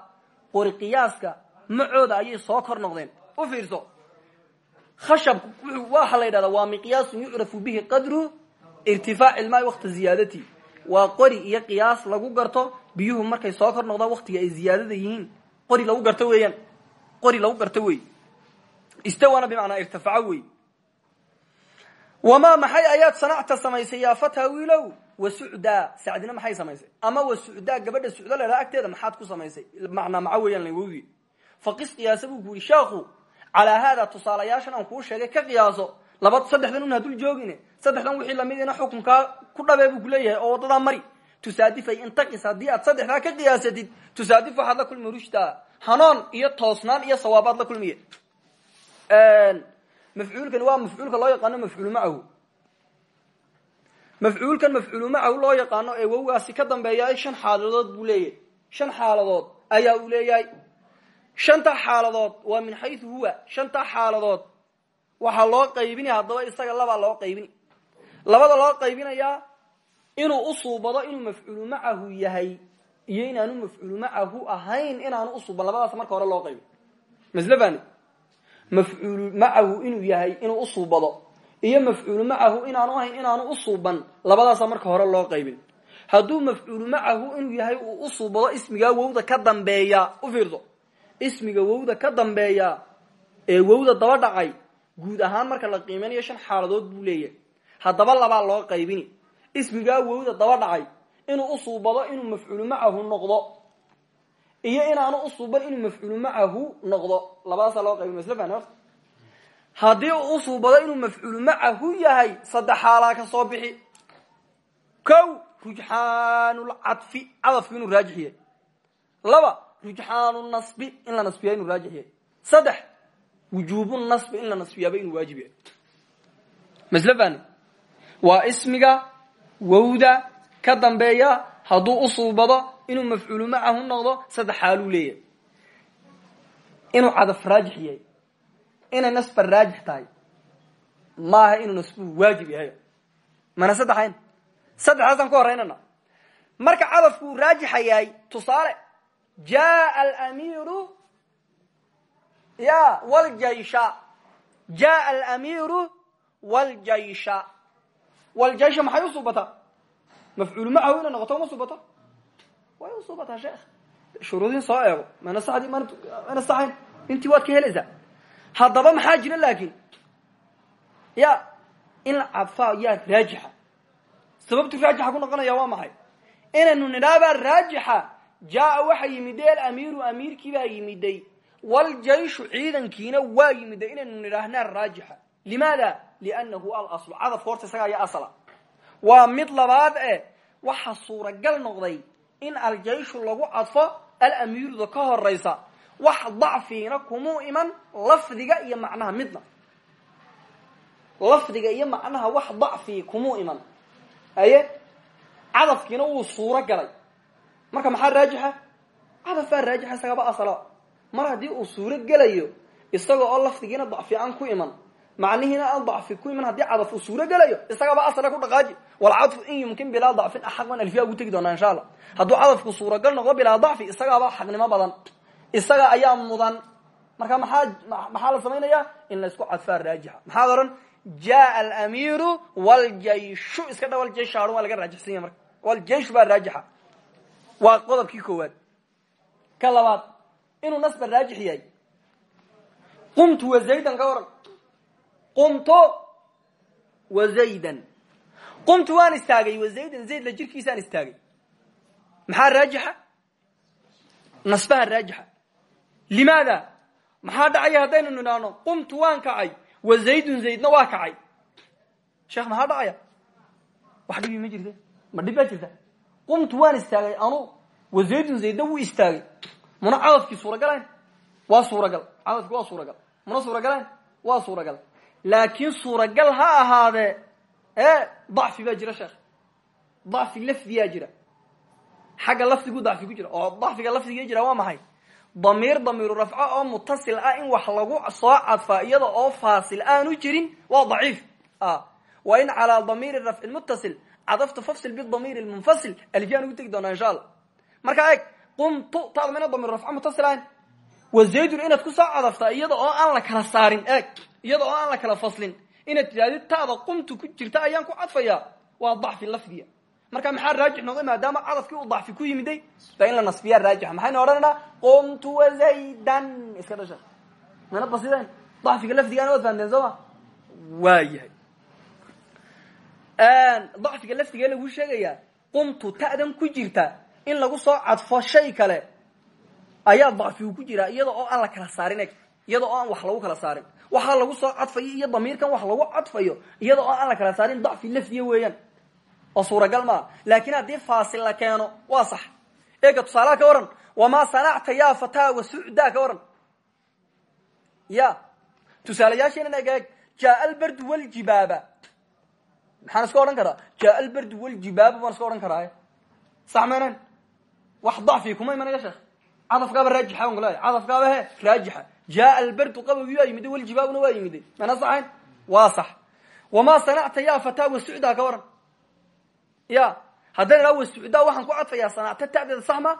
qori qiyaaska macooda ayay soo kor noqdeen u fiirso khashabku waxa la yidhahdaa waa miqyaasun yucrafu bihi qadru irtifaaci ilmaai wakta ziyaadati waa qori iyo qiyaas lagu garto biyuhu markay soo kor noqdaan waktiga ay ziyaadada yihiin qori lagu garto weeyaan qori lagu garto wey istawana bimacnaa irtifaco wamaa maxay ayaad sanacta samaysay yaa fataa wiilow wa sucdaa sacdina maxay samaysay ama wa sucdaa gabadha sucdo leedaha agteeda maxaad ku samaysay macnaa maca weeyaan lawowdi faqis qiyaasa buu ku yihi sheekhu calaa haada tusaalayaashan aan kuu sheegay ka qiyaaso laba saddexdan un hadul joogine saddexdan wixii lamidina xukunkaa ku dhabee buu kuleeyahay oo wadadaa mari tusaadifay intaqis haddii aad saddexdaa ka qiyaasatid tusaadif waxaad la kulmi rushda hanoon iyo toosnaan iyo sawaabaad la mafcuulkani waa mafcuulka loo yaqaano mafcuulu macahu mafcuulkan mafcuulu macahu loo yaqaano ee wowgaasi ka dambeeya shan xaaladood buu leeyahay. Shan xaaladood ayaa uu leeyahay. Shanta xaaladood waa min xaysu huwa. Shanta xaaladood waxaa loo qaybinaya haddaba isaga labaa loo qaybini. Labada loo qaybinayaa inuu usuubado inuu mafcuulu macahu yahay iyo inaanu mafcuulu macahu ahayn inaanu usuuban labadaas marka hore loo qaybin. Maslefani mafcuulu macahu inuu yahay inuu usuubado iyo mafcuulu macahu inaanu ahayn inaanu usuuban labadaasa marka hore loo qaybin. Hadduu mafcuulu macahu inuu yahay uu usuubado ismigaa wowda ka dambeeya u fiirso. Ismiga wowda ka dambeeya ee wowda daba dhacay guud ahaan marka la qiimeynayo shan xaaladood buu leeyahay. Haddaba labaa loo qaybini. Ismigaa wowda daba dhacay inuu usuubado inuu mafcuulu macahu noqdo iyo inaanu usuuban inuu mafcuulu macahu noqdo. Labadaasaa loo qaybin masl fahn haddii uu usuubado inuu mafcuulu macahu yahay saddex xaalaa ka soo bixi. Kow rujxaanulcadfi cadafku inuu raajix yahay laba rujxaanu nasbi in la nasbiya inuu raajix yahay saddex wujuubu nasbi in la nasbiyaaba inuu waajib yahay maslafani waa ismiga wowda ka dambeeya hadduu u suubado inuu mafcuulu macahu noqdo saddex xaaluu leeyahay. Inuu cadaf raajix yahay. Inay nasba raajix tahay. Maaha inuu nasbuhu waajib yahay. Mana saddexayn? Saddexdaasaan ku horeynana marka cadafku raajixa yahay tusaale jaa alamiiru ya wljaysha jaa alamiiru wljaysha wljaysha maxay u suubataa mafcuul macahu inay noqoto uma way u suubataa sheekh shuruudin soo eego mana sadi mana saxayn intii waad ka helaysaa haddaba maxaa jira laakin ya in la cadfaa yaa sababtu raajixa ku noqonaya waa maxay inaynu nidhaabaa raajixa jaa waxa yimiday alamiiru amiirkiibaa yimiday wljayshu ciidankiina waa yimiday inaynu nidhaahnaa raajixa limaada liannahu alaslu cadafka horta isaga ayaa asla waa mid labaad e waxa suuragal noqday in aljayshu lagu cadfo alamiiruda ka horaysa wax dacfiina kumuu iman lafdiga iyo macnaha midna. Lafdiga iyo macnaha wax dacfi kumuu iman. Aye? Cadafkiina wuu suuro galay. Marka maxaa raajixa? Cadafbaa raajixa isagaba asala mar haddii uu suuro gelayo isaga oo lafdigiina dacfi aan ku iman macnihiina aan dacfi ku iman haddii cadaf uu suuro gelayo isagaba asala ku dhaqaaji. Walcadfu in yumkin bilaa dacfin axaq baan alfiya ugu tegi doonaa insha allah. Hadduu cadafku suuragal noqdo bilaa dacfi isagaaba xaqnimo badan. Isaga ayaa mudan. Marka maxaa maxaa la samaynaya in la isku cadfaa raajixa. Maxaad ohan jaa alamiiru wljayshu iska dha waljaysh hahan waa laga raajixsanya marka. Waljaysh baa raajixa. Waa qodobkii koowaad. Ka inuu nasba raajix yahay. Qumtu wa zaydan ka qumtu wa zaydan. Qumtu waan istaagay wa zaydan zayd la jirkiisaan istaagay. Maxaa raajixa? Nasbaha raajixa. Limaada? Maxaa dhacaya haddaynu nidhaahno qumtu waan kacay wa zaydun zaydna waa kacay. Sheekh maxaa dhacaya? Wax dhibi ma jirta? Ma dhib baa jirta? Qumtu waan istaagay anu wa zaydun zaydna wuu istaagay. Muna cadafkii suuragalayn waa suuragal. Cadafki waa suuragal. Muna laakiin suuragal ha ahaadee e dacfi baa jira sheekh. Dacfi lafdiyaa jira. Xagga lafdigu dacfi ku jira oo dacfiga lafdiga jira waa maxay? Damiir damiiru rafco oo mutasil ah in wax lagu soo cadfaa iyada oo faasil aanu jirin waa daciif. Wa in calaa damiiri rafci mutasil cadafta fafsil bidamiir munfasil alfiyaan ugu tegi doonaa insha allah markaa eeg qumtu taad mayna damir rafco mutasil ahayn. Wa zaydun inaad ku soo cadaftaa oo aan la kala saarin iyada oo aan la kala faslin inaad tidhahdid taada qumtu ku jirta ayaan ku cadfayaa waa dacfi lafdiya marka maxaa raajix noqday? Maadaama cadafkii uu dacfi ku yimiday ba in la nasbiyaa raajixa maxaynu odhananaa qumtu wa zaydan. Iska dhasha. Mana basidayn dacfiga lafdigaana waad fahamteen soo ma? Waa yahay. Dacfiga lafdiga lagu sheegayaa qumtu ta'dan ku jirta. In lagu soo cadfo shay kale ayaa dacfigu ku jiraa iyada oo aan la kala saarin iyada oo aan wax lagu kala saarin waxaa lagu soo cadfayo iyo damiirkan wax lagu cadfayo iyada oo aan la kala saarin dacfi lafdiya weeyaan. Oo suuragal maaha laakiin haddii faasil la keeno waa sax. Eega tusaalaha ka waran wamaa sanacta ya fataa wa sucda ka waran ya. Tusaalayaasheenan eg eeg jaa albardu waljibaaba. Maxaan iska odhan karaa? Jaa albardu waljibaaba baan iska odhan karaa sax maynan wax dacfi kuma sheekh. Cadafkaaba raajixa an kuleeyahy cadafkaaba he raajixa jaa albardu qabowgii waa yimiday waljibaabuna waa yimiday mana saxayn waa sax wamaa sanacta ya fataa wa sucda ka waran ya haddayna idhaa wa sucda waxaan ku cadfayaa sanacta ta'deeda sax ma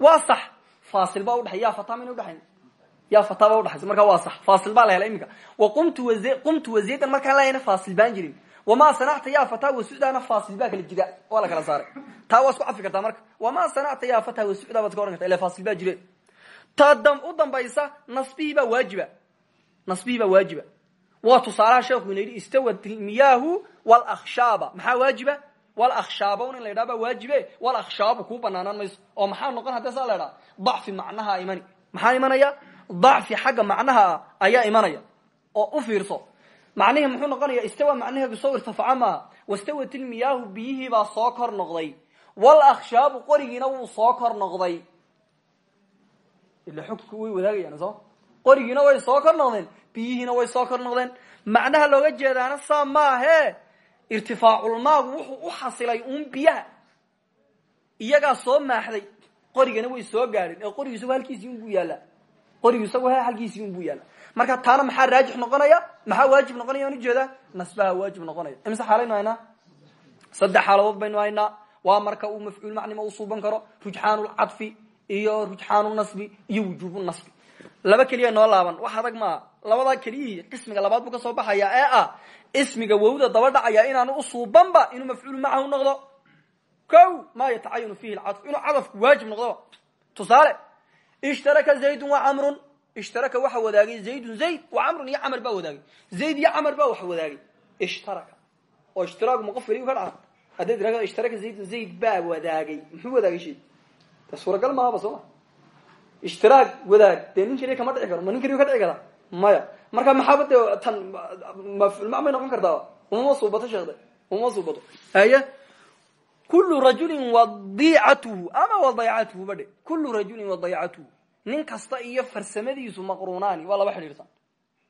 waa sax faasil baa udhexay ya fata mayna udhexayn ya fata baa udhexaysa markaa waa sax faasil baa la hela iminka wa qumtu wa qumtu wa zaydan markaan leeyana faasil baan jirin wamaa sanacta ya fata wa sucdana faasil baa kala jira waa la kala saaray taa waa isku cadfi kartaa marka wamaa sanacta ya fata wa sucda baad iska ohan karta ila faasil baa jire ta u dambaysa nasbihii baa waajiba. Nasbihii baa waajiba. Waa tusaalaha sheekhu ina yidhi istawat ilmiyaahu walakhshaaba. Maxaa waajiba? Walakhshaaba un in la yidhaha baa waajibe. Walakhshaabu kuu banaanaan mayso. Oo maxaa noqon haddee saa la macnaha imani. Maxaa imanaya? Dacfi xagga macnaha ah ayaa imanaya. Oo u fiirso. Macnihii muxuu noqonaya? Istawa macnaheedu soo irtafaca maaha. Wastawat ilmiyaahu biyihii baa soo kor noqday. Walakhshaabu qorigiina wuu soo kor noqday ila xogku way wadaagayaan soo? Qorigiina way soo kor biyihiina way soo kor macnaha looga jeedaana saa maahe irtifaaculmaagu wuxuu u xasilay uun biyaha. Iyagaa soo maaxday qorigana way soo gaadheen. Ee qorigu halkiisii unbuu yaallaa. Qorigu isagu halkiisii unbuu yaallaa. Marka taana maxaa raajix noqonaya? Maxaa waajib noqonaya aan u jeedaa nasbaha waajib noqonaya. Imise xaalaynu haynaa saddex xaaladood baynu haynaa waa marka uu mafcuul macnima u karo. Rujxaan lcadfi iyo rujxaan nasbi iyo wujuub nasbi. Laba keliya noo laaban. Wax adag maaha labadaa keliyihii qismiga labaad buu ka soo baxaya ee ah ismiga wowda daba dhacaya inaanu usuubanba inuu mafcuul macahu noqdo. Ko ma yatacayanu fihi lcadf inuu cadafku waajib noqdoba tusaale ishtaraka zaydun wa camrun. Ishtaraka waxa wadaagay zaydun. Zayd wa camrun iyo camar baa wadaagay. Zayd iyo camar baa waxa wadaagay. Ishtaraka. Oo ishtiraagu ma qof keliyu ka dhaca. Ishtaraka zaydun zayd baa wadaagay. Muxuu wadaagay shay de suuragal maaba soo. Ma ishtiraag wadaag dee nin keliya kama dhici karo ma nin keliyu ka dhici karaa maya marka maxaaba dee tan mafulmac may noqon kartaa umama suubato sheekde umama suubato. Haye kulu rajulin wadicatuhu ama wadaycatuhu badhe kulu rajulin wadaycatuhu nin kasta iyo farsamadiisu maqrunaani waa laba xidhiirsan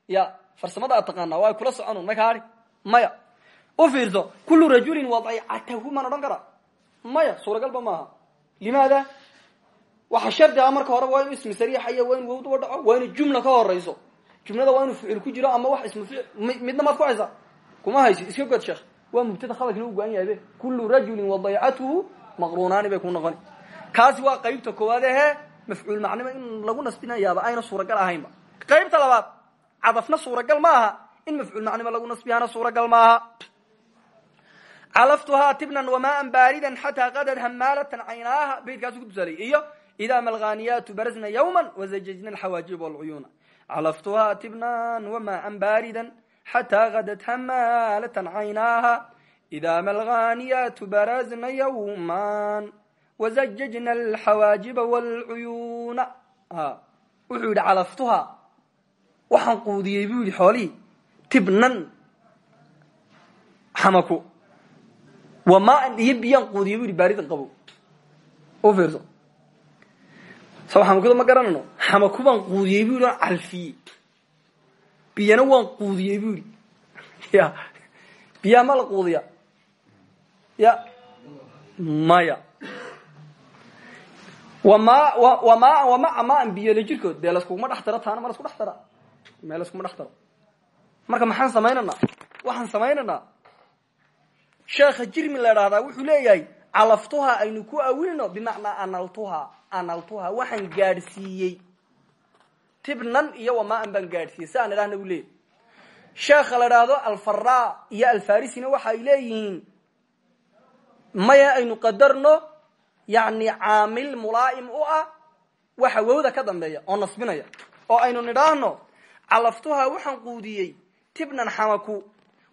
ya farsamada aad taqaanaa waa kula soconun ma kaadi maya u fiirso kulu rajulin wadaycatahu maan odhan karaa. Maya suuragalba maaha. Limaada waxa shardi ah marka hore waa inu ismi sariixaya waa inu wowdaba dhaco waa inu jumla ka horayso jumlada waa inu ficil ku jiro ama wax ismu midna maad ku haysaa. Kuma haysid iska god sheekh. Waa mubtada khabarkina u go-an yahay kulu rajulin wadaycatuhu maqrunaani bay ku noqoni. Kaasi waa qaybta koowaad ehe mafcuul macnimo in lagu nasbinayaaba ayna suuragal ahaynba. Qaybta labaad cadafna suuragal ma aha in mafcuul macnimo lagu nasbiyana suuragal maaha. Calaftuhaa tibnan wamaan baaridan xataa qadad hamaalatan caynaaha baydkaasu ku tusaalay iyo idaa malghaniyaatu barazna yawma wazajajna alxawaajib walcuyuuna calaftuhaa tibnan wamaan baaridan xataa qadad hamaalatan caynaaha idaa malghaniyaatu barazna yawman wazajajna alxawaajiba walcuyuuna wuxuu yidhi calaftuhaa waxaan quudiyey buu yidhi xoolihii tibnan xamaku wamaan iyo biyaan quudiyey bu yidhi baaridan qabow u fiirso saw xamakuda ma garanayno? Xamaku baan quudiyey bu yidhi calfiyey biyana waan quudiyey bu yidhi. Ya biyaa ma la quudiya ya maya. Wama wama wamaca maan biyole jirkood dee laskuguma dhex taro taana ma lasku dhex tara. Mee laskuma dhex taro. Marka maxaan samaynaynaa? Waxaan samaynaynaa. Sheekha jirmi la idhahdaa wuxuu leeyahay calaftuhaa aynu ku awilino bimacnaa analtuhaa analtuhaa waxaan gaadhsiiyey. Tibnan iyo wamaan baan gaadhsiiyey si aan u leeyahy sheekha la idhaahdo alfaraa iyo alfarisina waxa ay leeyihiin maya aynu qadarno yani caamil mulaa'im u ah waxa wowda ka dambeeya oo nasbinaya oo aynu nidhaahno calaftuhaa waxaan quudiyey tibnan xamaku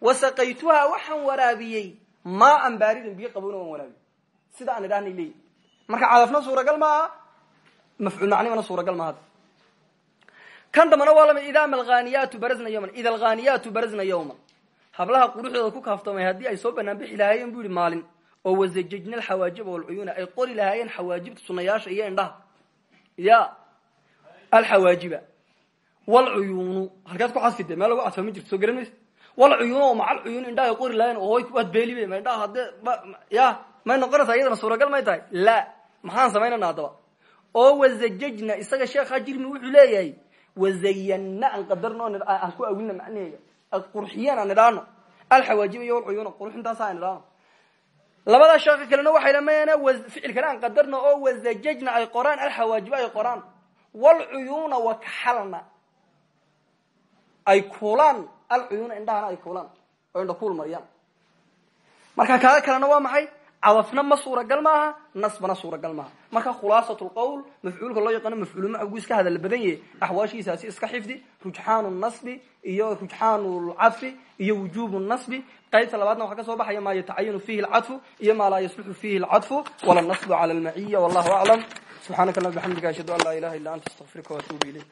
wasaqaytuhaa waxaan waraabiyey maaan baaridan biyo qabowna waan waraabiyey sida aan idhahnay leeyi marka calafna suuragal maaha mafcuul macnimana suuragal maaha kan dambana waa la mid ida malghaniyaatu barazna yawman ida alghaniyaatu barazna yawman. Hablaha quruxdooda ku kaaftamay haddii ay soo banaan bixi lahaayeen bu yihi maalin oo wazajajna alxawaajiba walcuyuuna ay qori lahaayeen xawaajibta sunayaasha iyo indhaha. Ya alxawaajiba walcuyuunu halkaad ku cadfide meel lagu cadfa ma jirto soo garan maysa walcuyuun oo macal cuyuun indhaha ay qori lahayen oo waad beelibe ma indhaha hadee ya may noqonaysaa iyadana suuragal may tahay? La maxaan samaynana haddaba? Oo wazajajna isaga sheekha jirmi wuxuu leeyahay wazayanna aan qadarno aan ku awilna macnaheega qurxiyeen aan idhaano alxawaajiba iyo walcuyuuna qurxintaasa aan idhaano labadaa sheeko kalena waxay lamayaana ficilkana aan qadarno oo wazajajna ay qoraan alxawaajiba ay qoraan. Walcuyuuna wakaxalna ay kuulaan alcuyuuna indhahana ay kuulaan oo indha kuul mariyaan. Marka kaaga kalena waa maxay cadafna ma suuragal maaha nasbana suuragal maaha. Marka khulaasat lqowl mafcuulka loo yaqaano mafcuul macgu iska hadalla badan yahe axwaashiisaasi iska xifdi rujxaanu nasbi iyo rujxaanu lcadfi iyo wujubu nasbi. Qaybta labaadna waxaa ka soo baxaya maa yatacayanu fihi lcadfu iyo maa laa yasluxu fihi lcadfu wala nasbu cala almaciya wallahu aclam subxaanaka allah bxamdika ashhadu an laa ilaha illa anta astaqfiruka waatuubu ilayk